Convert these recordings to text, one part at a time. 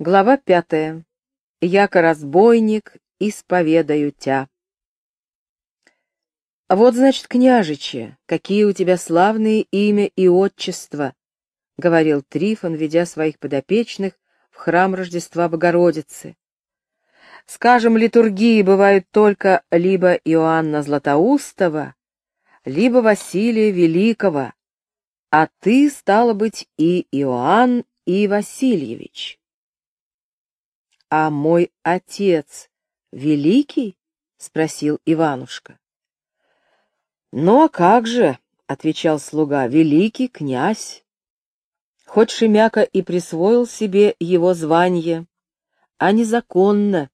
Глава пятая. Яко разбойник, исповедаю тя. Вот, значит, княжичи, какие у тебя славные имя и отчество, — говорил Трифон, ведя своих подопечных в храм Рождества Богородицы. Скажем, литургии бывают только либо Иоанна Златоустова, либо Василия Великого, а ты, стало быть, и Иоанн, и Васильевич. — А мой отец великий? — спросил Иванушка. — Ну, а как же, — отвечал слуга, — великий князь. Хоть Шемяка и присвоил себе его звание, а незаконно,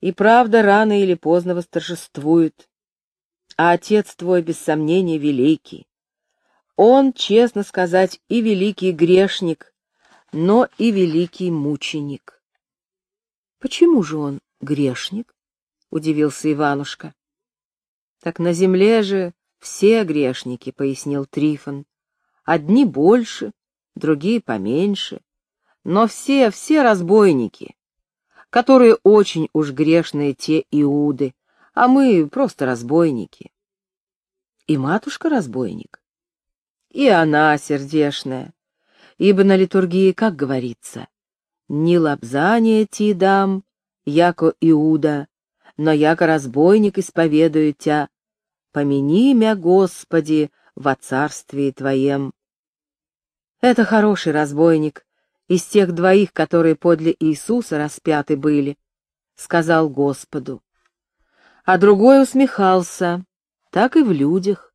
и правда рано или поздно восторжествует. А отец твой, без сомнения, великий. Он, честно сказать, и великий грешник, но и великий мученик. Почему же он грешник? удивился Иванушка. Так на земле же все грешники, пояснил Трифон. Одни больше, другие поменьше, но все, все разбойники, которые очень уж грешные те иуды, а мы просто разбойники. И матушка разбойник, и она сердешная, ибо на литургии, как говорится, ни лапзание ти дам, яко Иуда, но яко разбойник исповедую тя, помяни мя, Господи, во царствии Твоем. Это хороший разбойник, из тех двоих, которые подле Иисуса распяты были, — сказал Господу. А другой усмехался, так и в людях.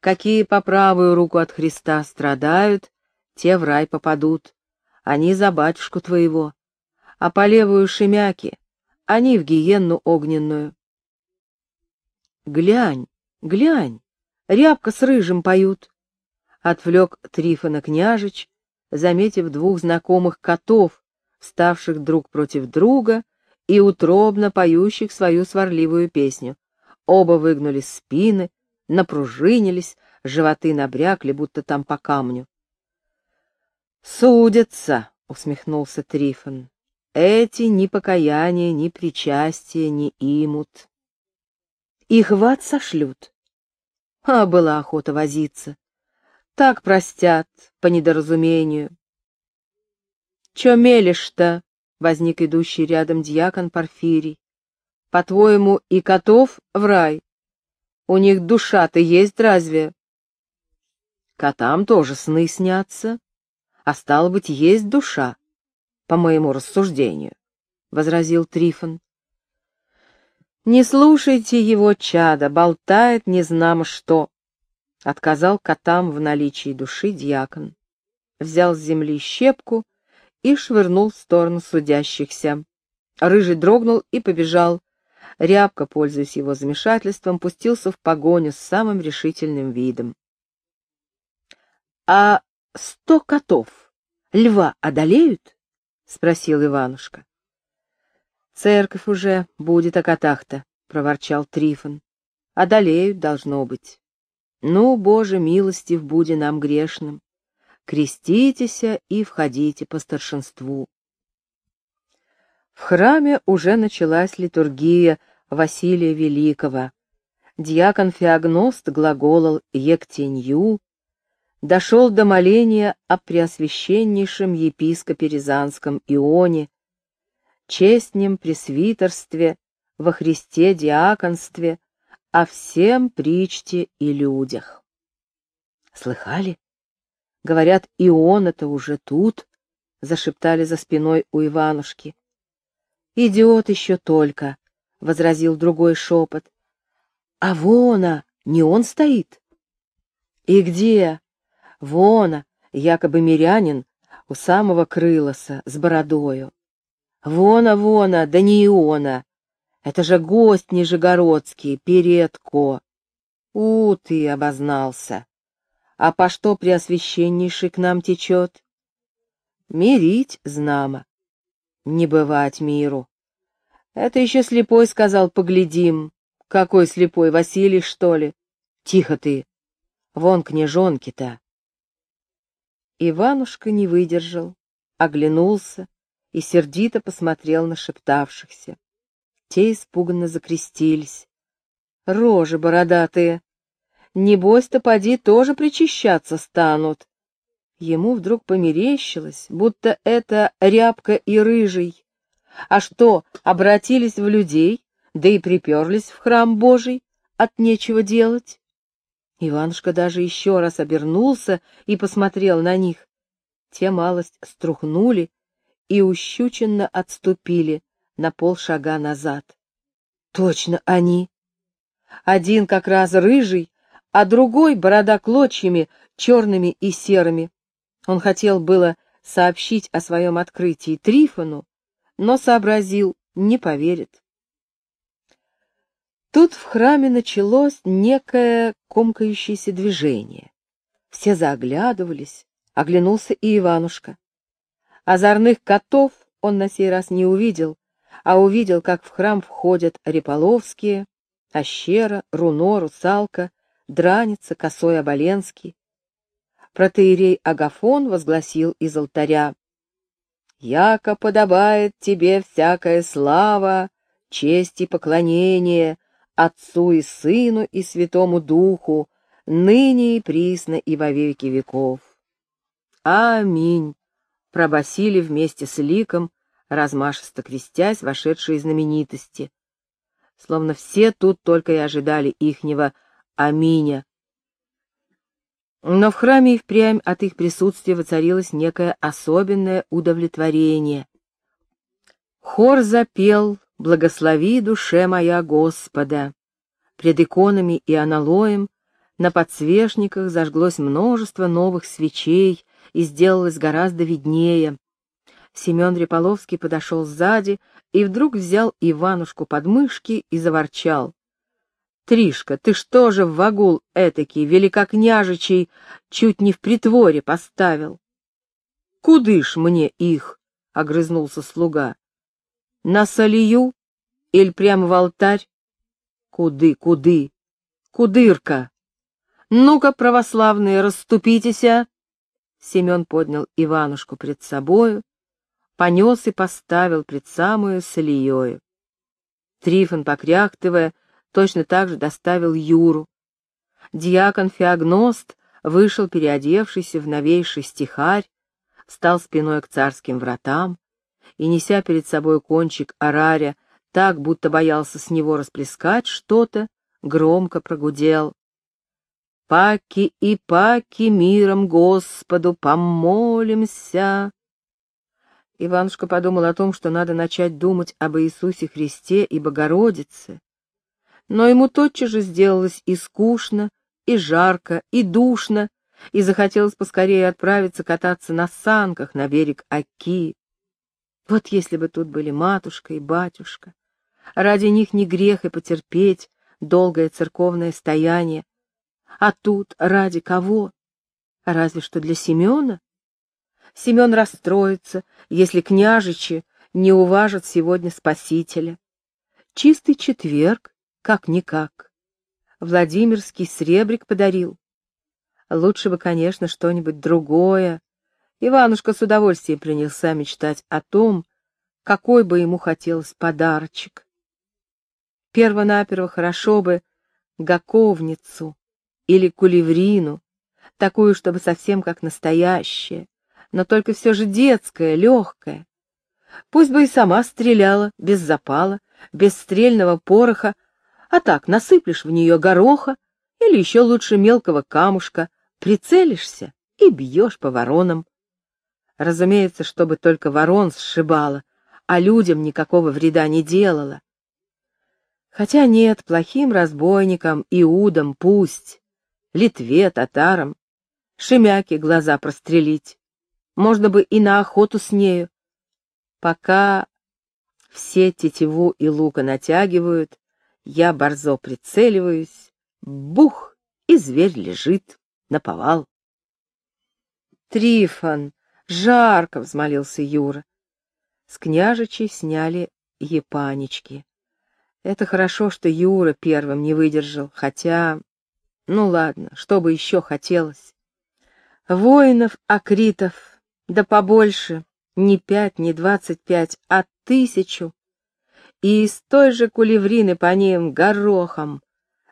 Какие по правую руку от Христа страдают, те в рай попадут, они за батюшку твоего, а по левую шемяки, они в гиенну огненную. Глянь, глянь, рябка с рыжим поют, — отвлек Трифона княжич, заметив двух знакомых котов, вставших друг против друга и утробно поющих свою сварливую песню. Оба выгнули спины, напружинились, животы набрякли, будто там по камню. «Судятся», — усмехнулся Трифон. «Эти ни покаяния, ни причастия не имут. Их в ад сошлют. А была охота возиться. Так простят, по недоразумению». «Чё мелешь-то?» — возник идущий рядом дьякон Порфирий. «По-твоему, и котов в рай? У них душа-то есть разве?» «Котам тоже сны снятся», а стало быть, есть душа, по моему рассуждению, — возразил Трифон. «Не слушайте его, чада, болтает незнамо что», — отказал котам в наличии души дьякон. Взял с земли щепку и швырнул в сторону судящихся. Рыжий дрогнул и побежал. Рябко, пользуясь его замешательством, пустился в погоню с самым решительным видом. — А сто котов льва одолеют? — спросил Иванушка. — Церковь уже будет о котах-то, — проворчал Трифон. — Одолеют, должно быть. Ну, Боже, милостив буди нам грешным. Креститеся и входите по старшинству. В храме уже началась литургия Василия Великого. Дьякон Феогност глаголал «Ектенью», дошел до моления о преосвященнейшем епископе Рязанском Ионе, честнем пресвитерстве, во Христе диаконстве, о всем причте и людях. Слыхали? Говорят, Ион это уже тут, зашептали за спиной у Иванушки. Идиот еще только, возразил другой шепот. А вона, не он стоит? И где? Вона, якобы мирянин, у самого крылоса, с бородою. Вона, вона, да не Иона. Это же гость нижегородский, Передко. У, ты обознался. А по что преосвященнейший к нам течет? Мирить знамо. Не бывать миру. Это еще слепой сказал, поглядим. Какой слепой, Василий, что ли? Тихо ты. Вон княжонки-то. Иванушка не выдержал, оглянулся и сердито посмотрел на шептавшихся. Те испуганно закрестились. Рожи бородатые. Небось-то поди тоже причащаться станут. Ему вдруг померещилось, будто это рябка и рыжий. А что, обратились в людей, да и приперлись в храм Божий, от нечего делать? Иванушка даже еще раз обернулся и посмотрел на них. Те малость струхнули и ущученно отступили на полшага назад. Точно они! Один как раз рыжий, а другой борода клочьями, черными и серыми. Он хотел было сообщить о своем открытии Трифону, но сообразил, не поверит. Тут в храме началось некое комкающееся движение. Все заоглядывались, оглянулся и Иванушка. Озорных котов он на сей раз не увидел, а увидел, как в храм входят Реполовские, Ощера, Руно, Русалка, Драница, Косой Оболенский. Протеерей Агафон возгласил из алтаря. «Яко подобает тебе всякая слава, честь и поклонение, Отцу и Сыну и Святому Духу, ныне и присно и во веки веков. Аминь, пробасили вместе с ликом, размашисто крестясь, вошедшие знаменитости. Словно все тут только и ожидали ихнего аминя. Но в храме и впрямь от их присутствия воцарилось некое особенное удовлетворение. Хор запел «Благослови душе моя Господа». Пред иконами и аналоем на подсвечниках зажглось множество новых свечей и сделалось гораздо виднее. Семен Реполовский подошел сзади и вдруг взял Иванушку под мышки и заворчал. — Тришка, ты что же в вагул этакий, великокняжичий, чуть не в притворе поставил? — Куды ж мне их? — огрызнулся слуга. На солью? Или прямо в алтарь? Куды, куды? Кудырка! Ну-ка, православные, расступитесь! Семен поднял Иванушку пред собою, понес и поставил пред самую солеёю. Трифон, покряхтывая, точно так же доставил Юру. Дьякон Феогност вышел, переодевшийся в новейший стихарь, встал спиной к царским вратам, и, неся перед собой кончик араря, так, будто боялся с него расплескать что-то, громко прогудел. «Паки и паки миром Господу помолимся!» Иванушка подумал о том, что надо начать думать об Иисусе Христе и Богородице. Но ему тотчас же сделалось и скучно, и жарко, и душно, и захотелось поскорее отправиться кататься на санках на берег Оки. Вот если бы тут были матушка и батюшка, ради них не грех и потерпеть долгое церковное стояние. А тут ради кого? Разве что для Семена? Семен расстроится, если княжичи не уважат сегодня Спасителя. Чистый четверг, как-никак. Владимирский сребрик подарил. Лучше бы, конечно, что-нибудь другое, Иванушка с удовольствием принялся мечтать о том, какой бы ему хотелось подарочек. Первонаперво хорошо бы гаковницу или кулеврину, такую, чтобы совсем как настоящая, но только все же детская, легкая. Пусть бы и сама стреляла, без запала, без стрельного пороха, а так насыплешь в нее гороха или еще лучше мелкого камушка, прицелишься и бьешь по воронам. Разумеется, чтобы только ворон сшибала, а людям никакого вреда не делала. Хотя нет, плохим разбойникам, иудам пусть, Литве, татарам, Шемяке глаза прострелить. Можно бы и на охоту с нею. Пока все тетиву и лука натягивают, я борзо прицеливаюсь, бух, и зверь лежит, наповал. Трифон, Жарко, — взмолился Юра. С княжичей сняли епанечки. Это хорошо, что Юра первым не выдержал, хотя... Ну ладно, что бы еще хотелось. Воинов, акритов, да побольше, не пять, не двадцать пять, а тысячу, и из той же кулеврины по ним горохом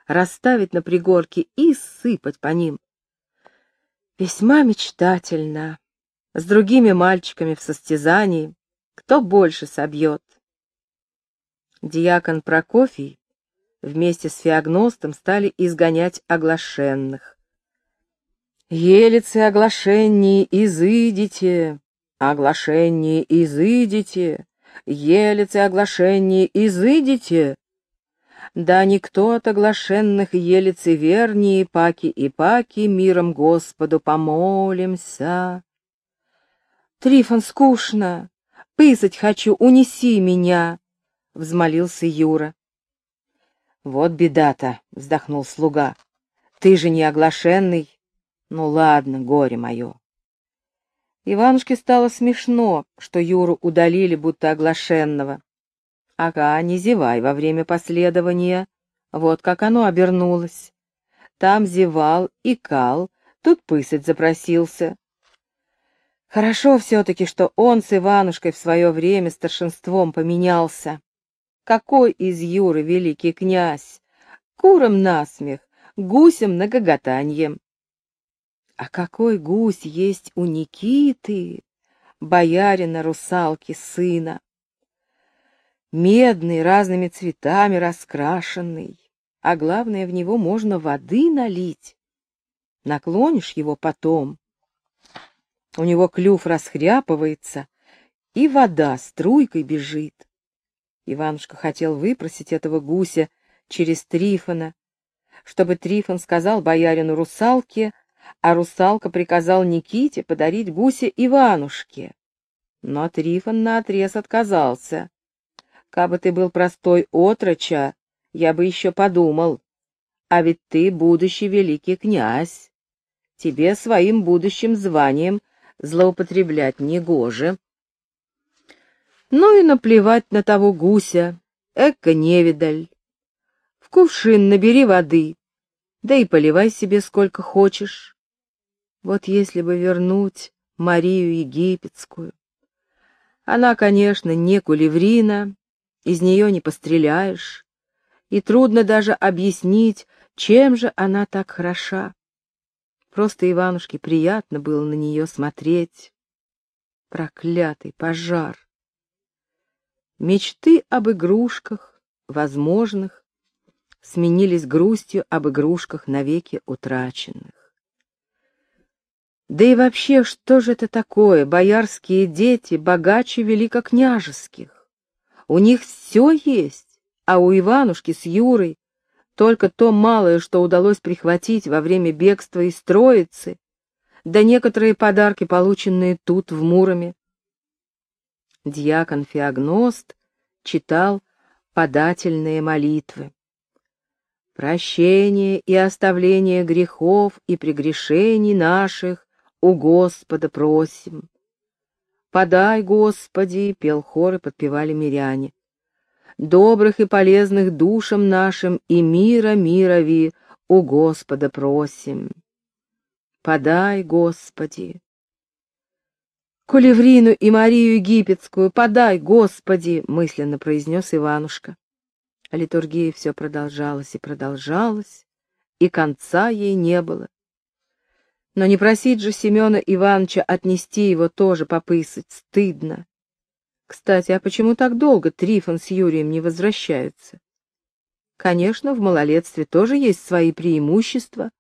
расставить на пригорке и сыпать по ним. Весьма мечтательно, с другими мальчиками в состязании, кто больше собьет. Диакон Прокофий вместе с Феогностом стали изгонять оглашенных. «Елицы оглашенние, изыдите! Оглашенние, изыдите! Елицы оглашенние, изыдите!» Да никто от оглашенных елицы вернее, паки и паки, миром Господу помолимся. Трифон, скучно, писать хочу, унеси меня, — взмолился Юра. «Вот беда-то», — вздохнул слуга. «Ты же не оглашенный. Ну ладно, горе мое». Иванушке стало смешно, что Юру удалили, будто оглашенного. Ага, не зевай во время последования. Вот как оно обернулось. Там зевал и кал, тут пысать запросился. Хорошо все-таки, что он с Иванушкой в свое время старшинством поменялся. Какой из Юры великий князь? Куром насмех, гусем на гоготанье. А какой гусь есть у Никиты, боярина-русалки сына? Медный, разными цветами раскрашенный, а главное, в него можно воды налить. Наклонишь его потом, у него клюв расхряпывается, и вода струйкой бежит. Иванушка хотел выпросить этого гуся через Трифона, чтобы Трифон сказал боярину русалке, а русалка приказал Никите подарить гуся Иванушке. Но Трифон наотрез отказался. «Кабы ты был простой отроча, я бы еще подумал. А ведь ты будущий великий князь. Тебе своим будущим званием злоупотреблять негоже». Ну и наплевать на того гуся, эко невидаль. В кувшин набери воды, да и поливай себе сколько хочешь. Вот если бы вернуть Марию Египетскую. Она, конечно, не кулеврина, из нее не постреляешь, и трудно даже объяснить, чем же она так хороша. Просто Иванушке приятно было на нее смотреть. Проклятый пожар! Мечты об игрушках, возможных, сменились грустью об игрушках навеки утраченных. Да и вообще, что же это такое, боярские дети богаче великокняжеских? У них все есть, а у Иванушки с Юрой только то малое, что удалось прихватить во время бегства из Троицы, да некоторые подарки, полученные тут, в Муроме. Дьякон Феогност читал подательные молитвы. «Прощение и оставление грехов и прегрешений наших у Господа просим». «Подай, Господи!» — пел хор и подпевали миряне. «Добрых и полезных душам нашим и мира мирови у Господа просим». «Подай, Господи!» «Кулеврину и Марию Египетскую подай, Господи!» — мысленно произнес Иванушка. А литургия все продолжалась и продолжалась, и конца ей не было. Но не просить же Семена Ивановича отнести его тоже попысать, стыдно. Кстати, а почему так долго Трифон с Юрием не возвращаются? Конечно, в малолетстве тоже есть свои преимущества,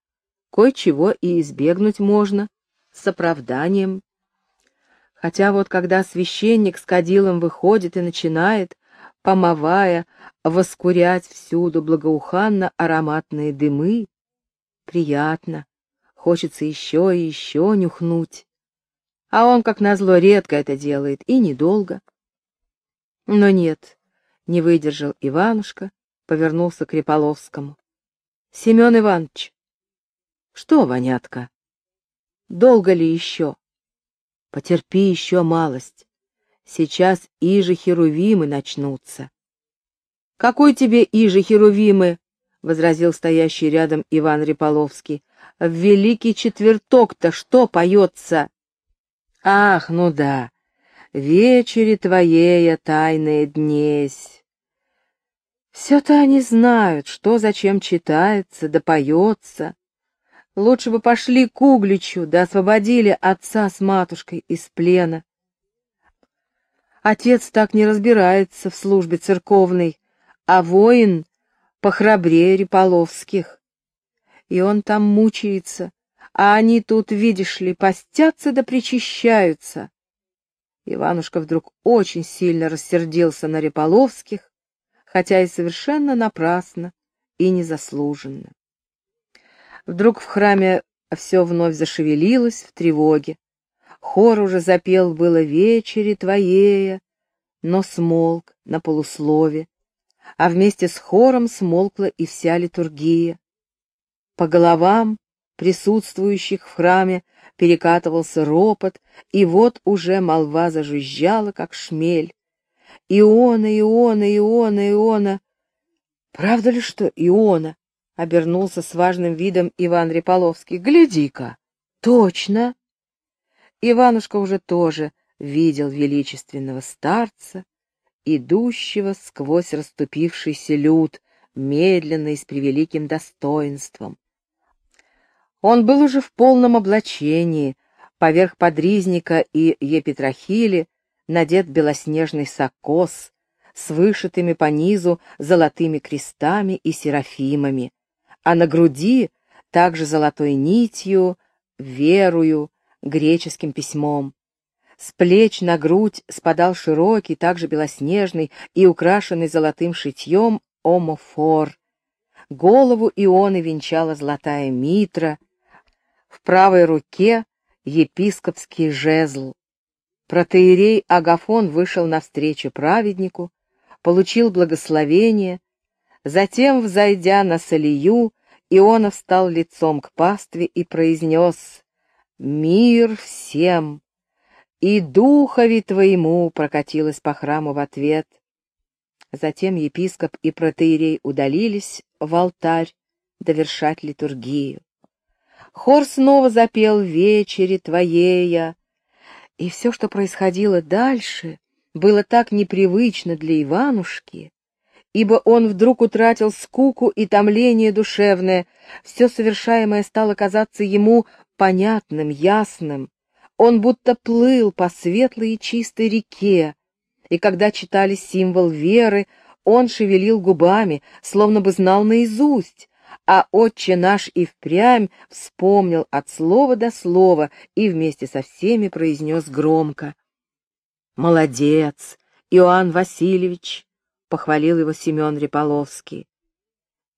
кое-чего и избегнуть можно, с оправданием. Хотя вот когда священник с кадилом выходит и начинает, помывая, воскурять всюду благоуханно ароматные дымы, приятно, хочется еще и еще нюхнуть. А он, как назло, редко это делает и недолго. Но нет, не выдержал Иванушка, повернулся к Реполовскому. — Семен Иванович. — Что, Ванятка? Долго ли еще? Потерпи еще малость. Сейчас иже херувимы начнутся. — Какой тебе иже херувимы? — возразил стоящий рядом Иван Реполовский. — В великий четверток-то что поется? — Ах, ну да. Вечери твоея тайная днесь. Все-то они знают, что зачем читается да поется. Лучше бы пошли к Угличу, да освободили отца с матушкой из плена. Отец так не разбирается в службе церковной, а воин похрабрее Реполовских. И он там мучается, а они тут, видишь ли, постятся да причащаются. Иванушка вдруг очень сильно рассердился на Реполовских, хотя и совершенно напрасно и незаслуженно. Вдруг в храме все вновь зашевелилось в тревоге. Хор уже запел было вечери твоея, но смолк на полуслове, а вместе с хором смолкла и вся литургия. По головам присутствующих в храме перекатывался ропот, и вот уже молва зажужжала, как шмель. Иона, Иона, Иона, Иона. Правда ли, что Иона? Обернулся с важным видом Иван Реполовский. Гляди-ка! Точно! Иванушка уже тоже видел величественного старца, идущего сквозь расступившийся люд, медленно и с превеликим достоинством. Он был уже в полном облачении, поверх подризника и епитрахили надет белоснежный сокос с вышитыми по низу золотыми крестами и серафимами, а на груди также золотой нитью, верую, греческим письмом. С плеч на грудь спадал широкий, также белоснежный и украшенный золотым шитьем омофор. Голову Ионы венчала золотая митра, в правой руке епископский жезл. Протеерей Агафон вышел навстречу праведнику, получил благословение, затем, взойдя на солью, Иона встал лицом к пастве и произнес «Мир всем!» «И духови твоему!» — прокатилось по храму в ответ. Затем епископ и протеерей удалились в алтарь довершать литургию. Хор снова запел «Вечери твоея», и все, что происходило дальше, было так непривычно для Иванушки, ибо он вдруг утратил скуку и томление душевное, все совершаемое стало казаться ему понятным, ясным. Он будто плыл по светлой и чистой реке, и когда читали символ веры, он шевелил губами, словно бы знал наизусть, а отче наш и впрямь вспомнил от слова до слова и вместе со всеми произнес громко. «Молодец, Иоанн Васильевич!» — похвалил его Семен Реполовский.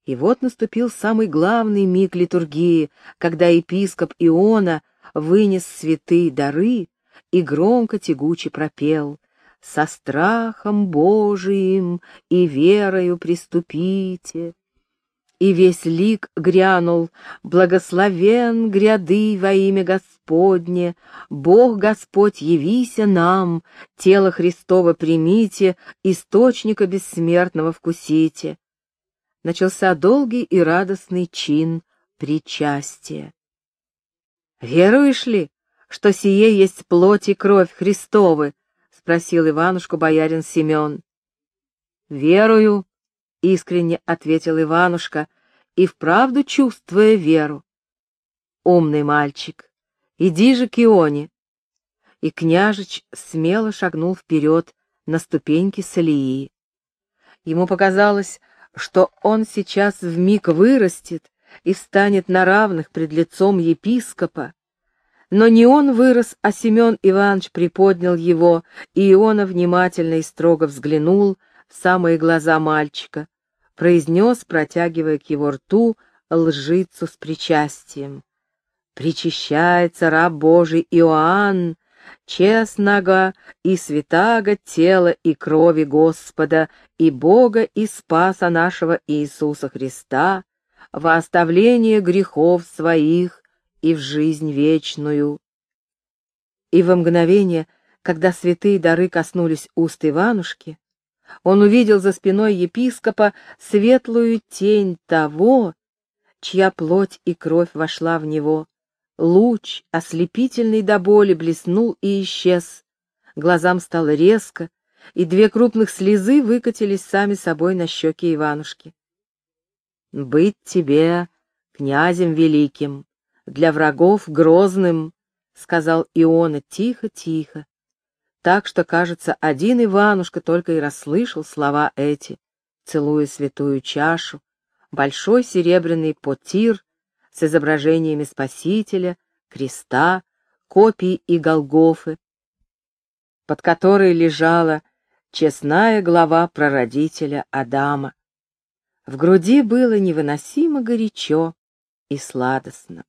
И вот наступил самый главный миг литургии, когда епископ Иона вынес святые дары и громко тягуче пропел «Со страхом Божиим и верою приступите». И весь лик грянул, благословен гряды во имя Господне, Бог Господь явися нам, тело Христово примите, источника бессмертного вкусите начался долгий и радостный чин причастия. «Веруешь ли, что сие есть плоть и кровь Христовы?» — спросил Иванушку боярин Семен. «Верую», — искренне ответил Иванушка, и вправду чувствуя веру. «Умный мальчик, иди же к Ионе». И княжич смело шагнул вперед на ступеньки Салии. Ему показалось, что он сейчас вмиг вырастет и встанет на равных пред лицом епископа. Но не он вырос, а Семен Иванович приподнял его, и Иона внимательно и строго взглянул в самые глаза мальчика, произнес, протягивая к его рту лжицу с причастием. «Причащается раб Божий Иоанн, честного и святаго тела и крови Господа и Бога и Спаса нашего Иисуса Христа во оставление грехов своих и в жизнь вечную. И во мгновение, когда святые дары коснулись уст Иванушки, он увидел за спиной епископа светлую тень того, чья плоть и кровь вошла в него, Луч, ослепительный до боли, блеснул и исчез, глазам стало резко, и две крупных слезы выкатились сами собой на щеки Иванушки. «Быть тебе князем великим, для врагов грозным», — сказал Иона тихо-тихо, так что, кажется, один Иванушка только и расслышал слова эти, целуя святую чашу, большой серебряный потир с изображениями Спасителя, креста, копий и Голгофы, под которой лежала честная глава прародителя Адама. В груди было невыносимо горячо и сладостно.